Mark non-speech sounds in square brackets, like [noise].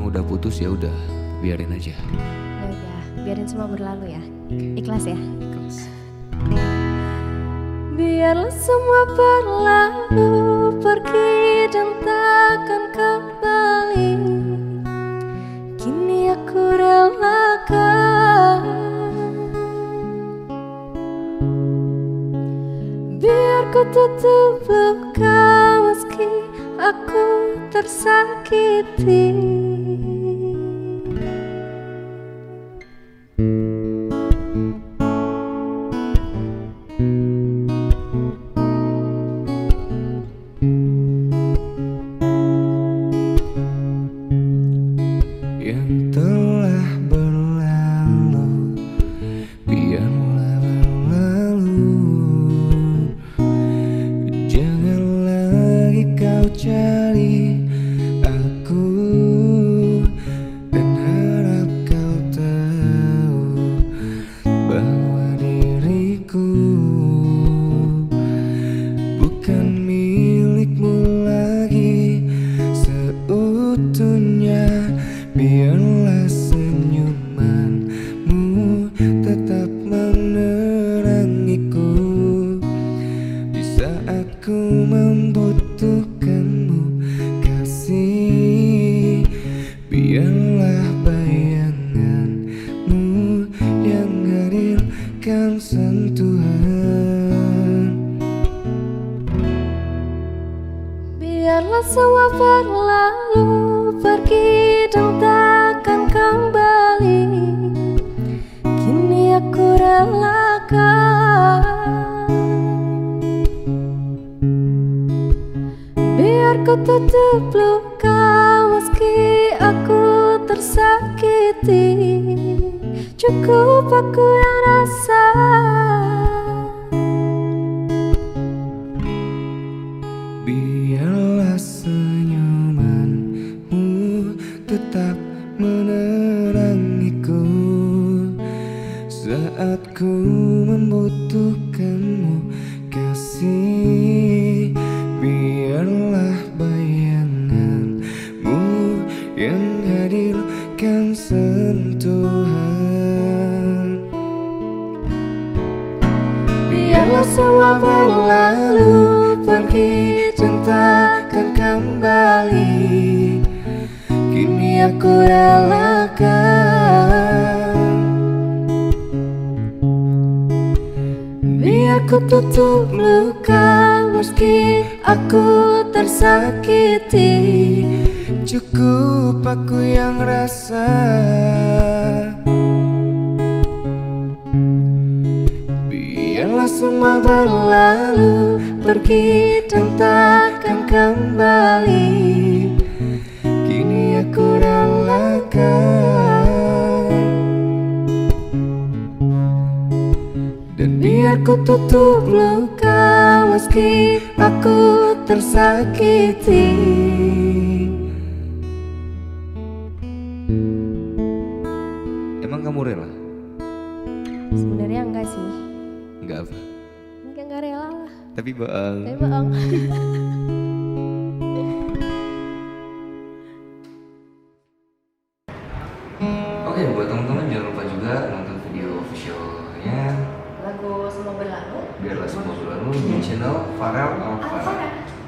emang udah putus ya udah biarin aja. Ya udah, biarin semua berlalu ya. Ikhlas ya. Ikhlas. Biarlah semua berlalu pergi dan takkan kembali Kini aku relakan Biar ku tutup luka meski aku tersakiti Biarlah senyumanmu tetap menerangiku hadirkan sentuhan. Biarlah semua berlalu pergi dan takkan kembali. Kini aku relakan. Biar ku tutup luka meski aku tersakiti. Cukup aku yang Saat ku membutuhkanmu kasih. Biarlah bayanganmu yang hadirkan sentuhan. Biarlah semua berlalu pergi takkan kembali. Kini aku relakan Biar ku tutup luka meski aku tersakiti. Cukup aku yang rasa. Biarlah semua berlalu Pergi dan takkan kembali ku tutup luka Meski aku tersakiti. Emang kamu rela? Sebenarnya enggak sih. Enggak apa? Enggak, enggak rela lah. Tapi bohong. Tapi bohong. [laughs] Oke, buat teman-teman jangan lupa juga nonton video officialnya Lagu Semua Berlalu biarlah semua berlalu di channel Farel Alfara. Alfara